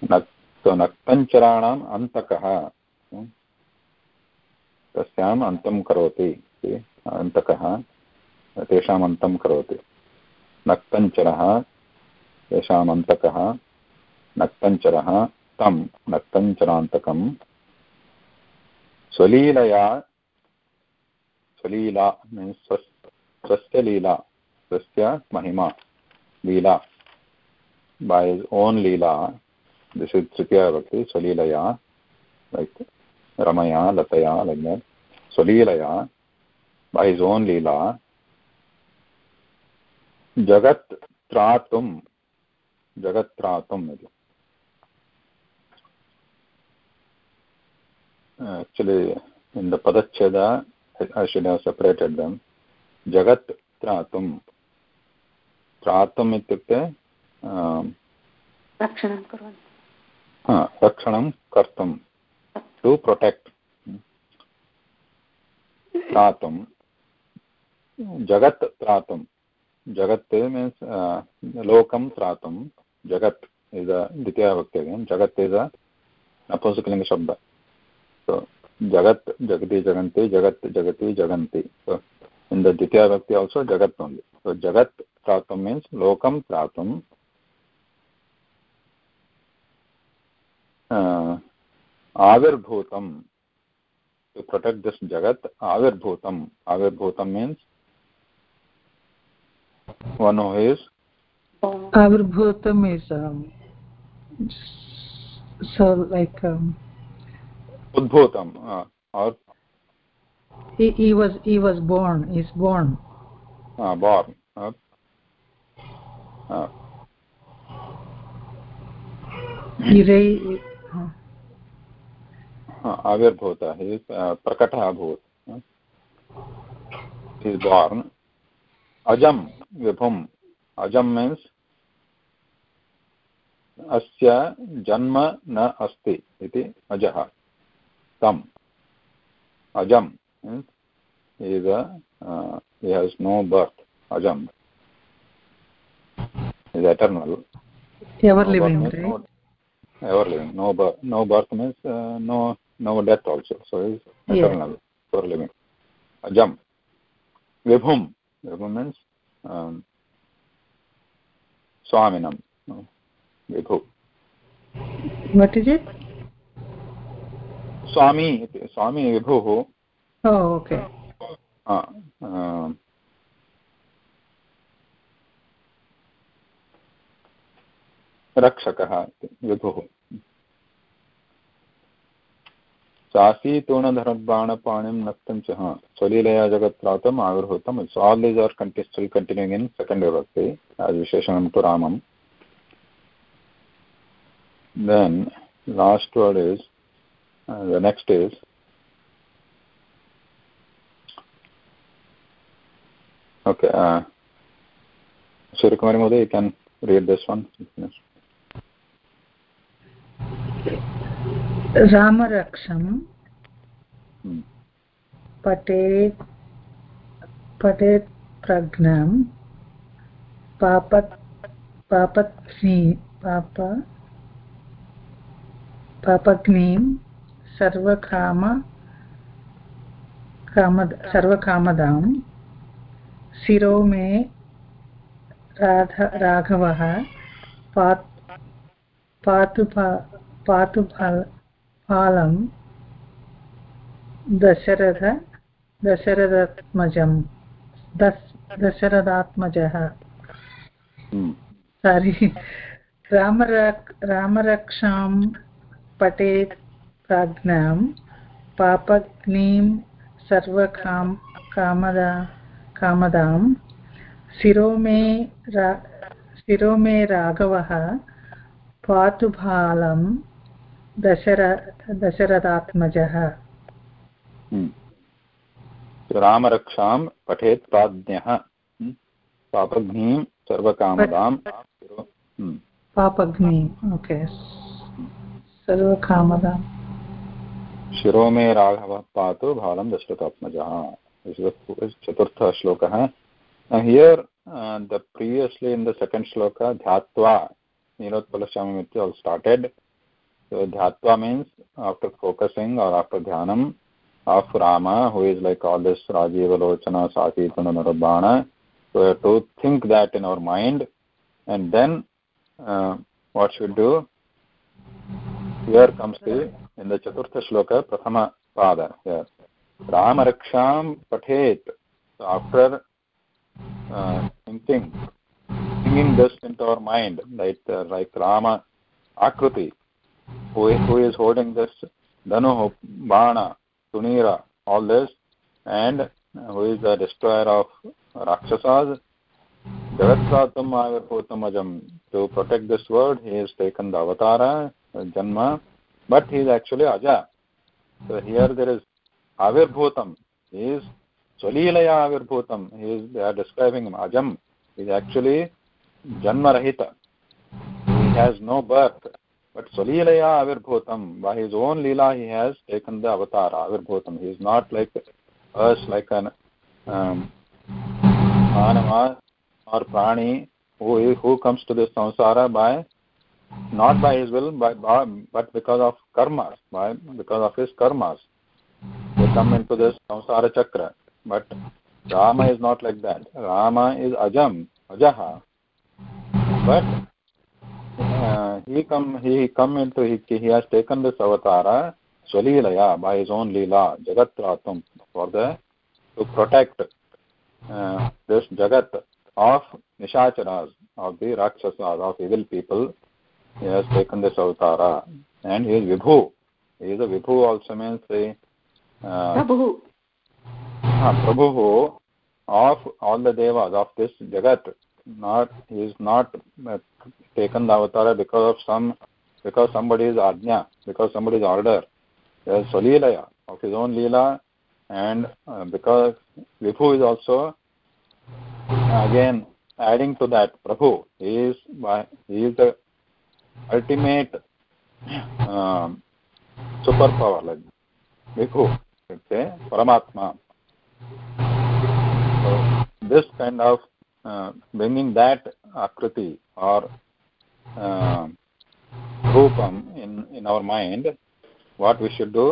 नक्तो नक्तञ्चराणाम् अन्तकः hmm, तस्याम् अन्तं करोति अन्तकः तेषाम् अन्तं करोति। नक्तञ्चरः तेषाम् अन्तकः नक्तञ्चरः तं नक्तञ्चरान्तकं स्वलीलया स्वलीला मीन्स् स्वस्य लीला स्वस्य महिमा लीला own leela this is tritiya vibhakti swalilaya like ramaya lataya like that swalilaya by his own leela jagat tratum tratum इति actually in the padacheda I should have separated them jagat tratum tratum इत्युक्ते रक्षणं कुर्वन्ति रक्षणं कर्तुं to protect त्रातुं जगत् त्रातुं जगत् means लोकं त्रातुं जगत् इस् द्वितीय वक्तव्यं। जगत् इस् अ नपुंसकलिङ्गशब्द सो जगत्, जगति, जगन्ति, जगत्, जगति, जगन्ति। सो इन् द द्वितीय भक्ति आल्सो जगत् ओन्लि सो जगत् प्राप्तुं मीन्स् लोकं प्राप्तुं। आविर्भूतं टु प्रोटेक्ट् दिस् जगत्, आविर्भूतम्। आविर्भूतं means one who is avirbhutam is um, so like um, udbhutam uh, or he, he was he was born he's born uh, born uh, uh, he आविर्भूत प्रकटः अभूत् is born अजं विभुम् अजं means अस्य जन्म न अस्ति इति अजः। तम्। अजम् no birth अजम्। Eternal ever living no birth no birth means no no death also so is eternal ever living अजम् विभुं विभुं मीन्स् स्वामिनं देखो। What is it Swami Swami विभो हो। हाँ, ओके। हाँ, हाँ। रक्षकः विभुः चासीतोणधरबाणपाणिं नक्तं च हा। स्वलीलया जगत्रातम् आविर्भूतम् so all these are continue continuing in second विभक्ति विशेषणं तु रामम्। then last word is uh, the next is okay uh, Shurikumari Modi, you can read this one रामरक्षं पठेत् पठेत् प्रज्ञां पापत् पापत्नी पाप पापग्नीं सर्वकाम कामद सर्वकामदां। शिरो मे राध राघवः पात् पातु पातु फालं दशरथ दशरथात्मजं। दस् दशरथात्मजः। सारि रामरक् रामरक्षां पठेत् प्राज्ञां पापग्नीं सर्वकाम कामदा कामदां। शिरो मे रा शिरो मे राघवः पातु दशर दशरथात्मजः। रामरक्षां पठेत् प्राज्ञः। पापघ्नीं सर्वकामदां। पापघ्नीम् ओके। शिरो मे राघव पातु भालं दशरथात्मजः चतुर्थ श्लोकः। Here the previously in the second श्लोक ध्यात्वा नीलोत्पलस्वामी इति आल् स्टार्टेड् ध्यात्वा means after focusing our after ध्यानम् of Rama who is like all this Rajivlochan साचीतन निर्बाण to think that in our mind and then what should do Here comes the, in the Chaturtha Shloka, Prathama Pada. Here. Ramaksham Pathet. So after uh, thinking, thinking this into our mind, like, uh, like Rama Akruti, who who is holding this Dhanu, Bana, Tunira, all this, and who is the destroyer of Rakshasas. Jagatsatam Avirputamajam. To protect this world, he has taken the avatara, Janma, but he is actually Aja. So here there is Avirbhutam. He is Swalilaya Avirbhutam. He is, they are describing him, Ajam. Is actually Janma Rahita. He has no birth. But Swalilaya Avirbhutam, by his own Leela, he has taken the avatar, Avirbhutam. He is not like us, like an um, Manava or Prani, who, who comes to this samsara by, not by his will, by, by, but because of karmas, by, because of his karmas. They come into this samsara chakra. But Rama is not like that. Rama is Ajam, Ajaha. But uh, he come he come into he, he has taken this avatara swalilaya by his own lila jagatratum for the to protect uh, this jagat of nishacharas of the rakshasas of evil people he has taken this avatara and he is vibhu he is a vibhu also means the uh, prabhu uh, prabhu of all the devas of this jagat not he is not uh, taken the avatar because of some because somebody is ajna because somebody's order there is solilaya of his own lila and uh, because vibhu is also again adding to that prabhu he is by, he is the ultimate um, superpower like vibhu let's say paramatma so this kind of uh, bringing that akriti or uh, rupam in in our mind what we should do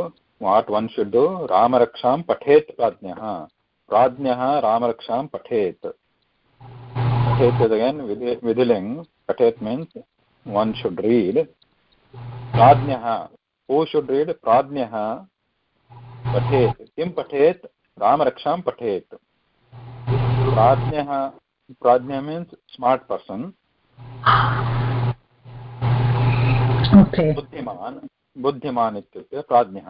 what one should do ramaraksham pathet prajnah prajnah ramaraksham pathet pathet is again vidhiling pathet means one should read prajnah who should read prajnah pathet kim pathet ramaraksham pathet prajnah prajna means smart person okay बुद्धिमान् बुद्धिमान् इत्युक्ते प्राज्ञः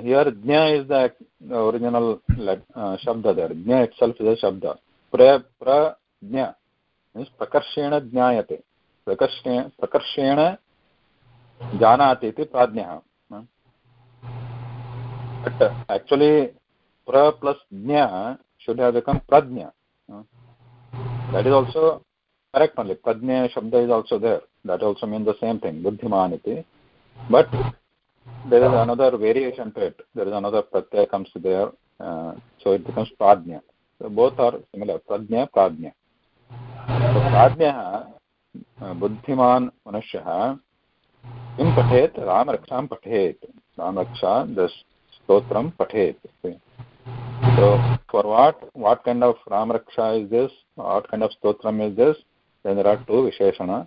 here ज्ञ is the original शब्द there ज्ञ it self is a शब्द प्र प्रज्ञ means प्रकर्षेण ज्ञायते। प्रकर्षे प्रकर्षेण जानाति इति प्राज्ञः। हाँ। बट् आक्चुलि प्र प्लस् ज्ञ शुद्धादिकं प्रज्ञ। That is also correct mainly प्रज्ञ शब्द is also there that also mean the same thing बुद्धिमान् इति। But there is another variation to it there is another प्रत्ययकं so it becomes प्राज्ञ। बोत् आर् प्रज्ञ, प्राज्ञ। Prajnah बुद्धिमान् मनुष्यः किं पठेत् रामरक्षां पठेत् रामरक्षा स्तोत्रं पठेत् so for what what kind of ramraksha is this what kind of stotram is this then there are two visheshana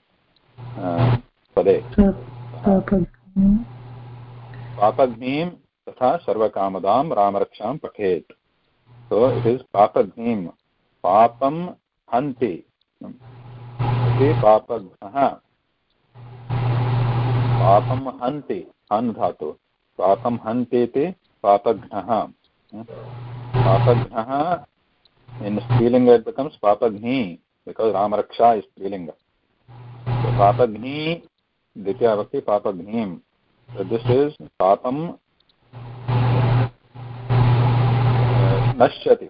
uh, pade papagnim तथा सर्वकामदां रामरक्षां पठेत् so it is papagnim papam hanti प्रश्नम् ते पापघ्नः पापं हन्ति हन्धातु पापं हन्ते ते पापघ्नः। पापघ्नः इन् स्त्रीलिङ्ग इट् बिकास् रामरक्षा इस् स्त्रीलिङ्ग। पापघ्नी द्वितीया भवति पापघ्नीं दिस् इस् पापं नश्यति।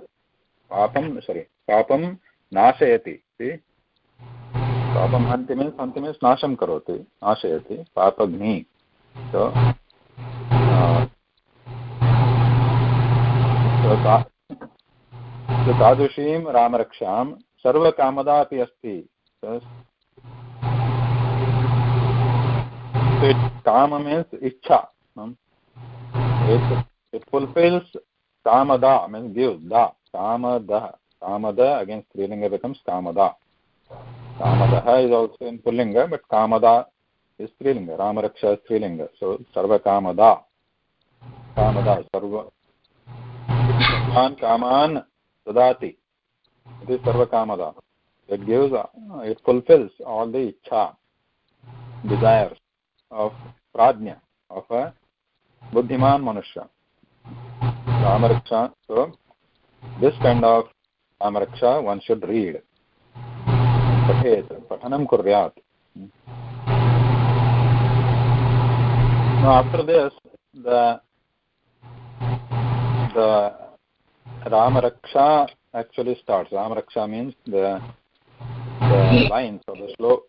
पापं सोरि पापं नाशयति। पापं हन्ति मीन्स् हन्ति मीन्स् नाशं करोति, नाशयति, पापघ्नि। So तादृशीं रामरक्षां सर्वकामदा अपि अस्ति। काम मीन्स् इच्छा it fulfills kamada means gives da kamada Kamada against Srilinga becomes Kamada. Kamadaha is also in Pullinga, but Kamada is Srilinga. Ramaraksha is Srilinga. So Sarva Kamada. Kamada, Sarva. Kaman, Kaman, Sadati. It is Sarva Kamada. It gives, uh, it fulfills all the Ichha, desires of Prajna, of a Buddhiman manushya. Ramaraksha. So this kind of ramaraksha one should read पठेत् पठनं कुर्यात् Rama Raksha actually starts. Rama Raksha means the the lines of the slow.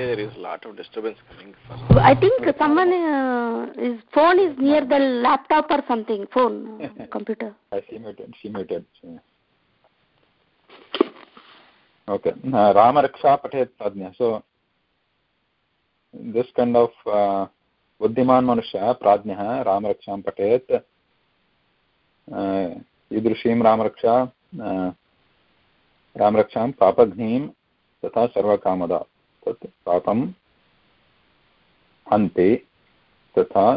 Uh-huh. there is a lot of disturbance coming. from I think someone uh, his phone is near the laptop or something. Phone, uh, computer. I she muted. She muted. Okay. Uh, Rama Raksha Patet Pradnya. So this kind of uh, बुद्धिमान् मनुष्यः प्राज्ञः रामरक्षां पठेत् ईदृशीं रामरक्षा रामरक्षां पापघ्नीं तथा सर्वकामदा वर्तते पापम् अन्ते तथा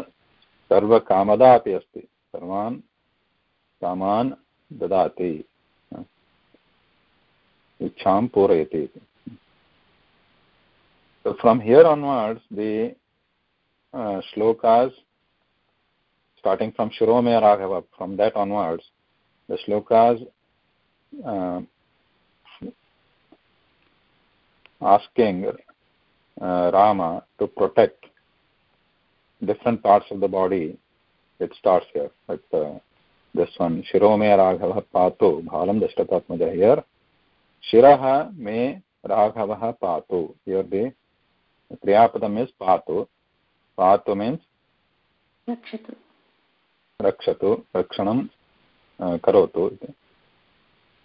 सर्वकामदा अपि अस्ति। सर्वान् कामान् ददाति। इच्छां पूरयति इति। From here onwards the shlokas starting from शिरोमे Raghava from that onwards the shlokas asking uh, Rama to protect different parts of the body, it starts here. But, uh, this one, Shiromaya Raghava Patu, Bhalam Dashtatatmaja here. Shiraha me Raghava Patu. Here the क्रियापदम् is पातु पातु means रक्षतु रक्षतु रक्षणं करोतु इति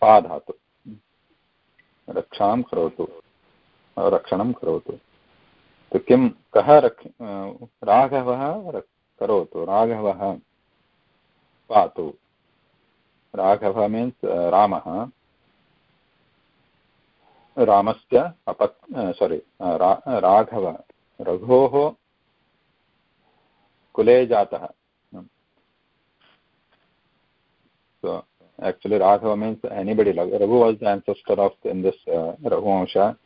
पाधातु रक्षां करोतु रक्षणं करोतु तो किं कः रक्ष राघवः करोतु राघवः पातु राघवः मीन्स् रामः रामस्य अपत् सोरि रा राघव रघोः कुले जातः Actually, Raghava means anybody. Raghu was the ancestor of in this uh, Raghuvamsha,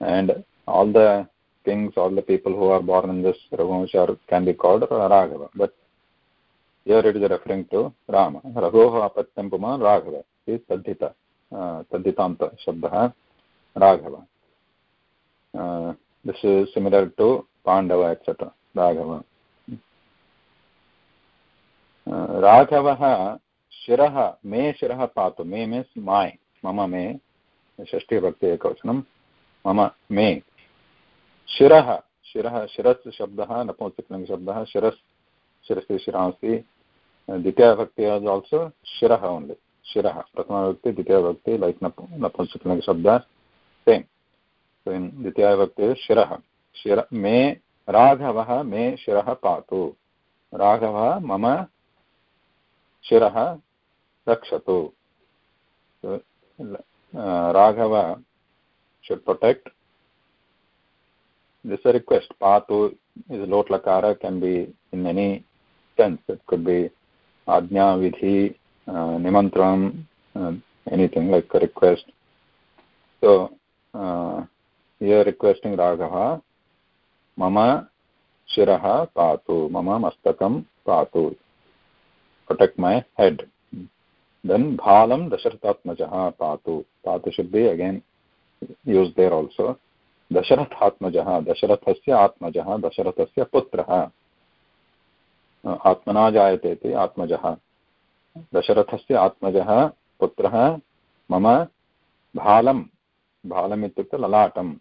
and all the kings, all the people who are born in this Raghuvamsha can be called Raghava. But here it is referring to Rama. Raghoha apattam puman Raghava is tadhita, uh, tadhitanta shabdah Raghava. Uh, this is similar to Pandava, etc. Raghava. Uh, Raghavah शिरः मे शिरः पातु मे means माय् मम मे षष्ठीभक्ति एकवचनं मम मे। शिरः शिरः शिरस् शब्दः नपुंसकलिङ्गशब्दः शिरस् शिरसि शिरांसि द्वितीयभक्ति इस् आल्सो शिरः ओन्लि शिरः प्रथमविभक्ति द्वितीयभक्ति लैक् नपु नपुंसकलिङ्गशब्दः सेम् द्वितीयभक्ति शिरः। शिर मे राघवः मे शिरः पातु। राघवः मम शिरः uh, Raghava should protect. This is a request. Patu is lot lakara, can be in any sense. It could be ajna, vidhi, uh, nimantram, uh, anything like a request. So, uh, here requesting Raghava, mama shiraha patu, mama mastakam patu. Protect my head. then bhalam dasharathatmajah patu patu should be again used there also. दशरथात्मजः दशरथस्य आत्मजः, दशरथस्य पुत्रः। आत्मना जायते इति आत्मजः। दशरथस्य आत्मजः, पुत्रः मम भालं भालम् इत्युक्ते ललाटं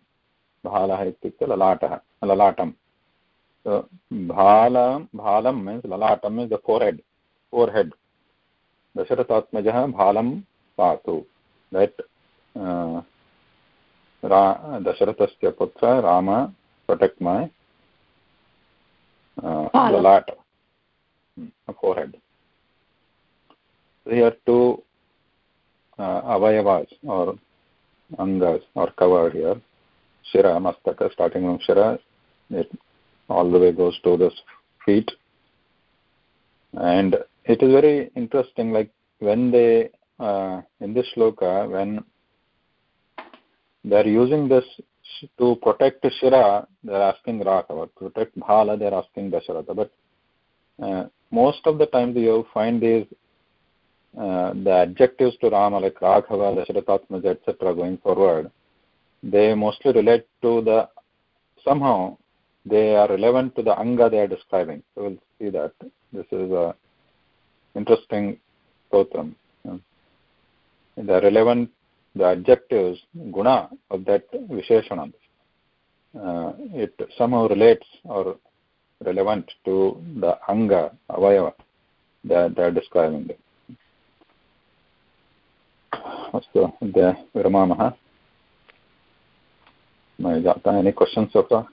भालः इत्युक्ते ललाटः ललाटं भालं भालं मीन्स् ललाटं means the forehead forehead दशरथात्मजः भालं पातु। लेट् रा दशरथस्य पुत्र Ram protect my uh, lalat forehead here two uh, avayavas or angas are covered here shira mastaka starting from shira it all the way goes to the feet and it is very interesting like when they uh, in this shloka when they are using this to protect shira they are asking raghava to protect bhala they are asking dasharatha. But uh, most of the times you find these uh, the adjectives to rama like raghava dasharathatmaja etc going forward they mostly relate to the somehow they are relevant to the anga they are describing. So we'll see that. This is a interesting stotram. The relevant, the adjectives, guna of that visheshana, uh, it somehow relates or relevant to the anga, avayava, that they are describing it. अस्तु अद्य विरमामः मया जाता any questions अथवा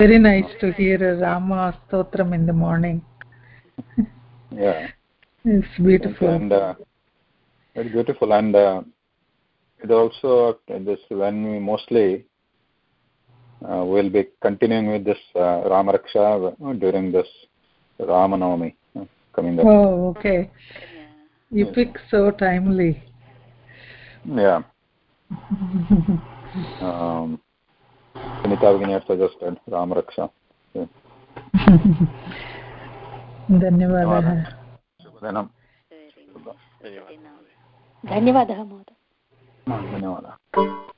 very nice to hear a Rama stotram in the morning. yeah it's beautiful and, uh, it's beautiful and uh, it also uh, this when we mostly uh, we'll be continuing with this uh, Ramaraksha uh, during this Ramanavami uh, coming up. Oh, okay. You yeah. pick so timely. Yeah. um, Sunita Vigini suggested Yeah. धन्यवादः। धन्यवाद। धन्यवादः महोदय। धन्यवादः।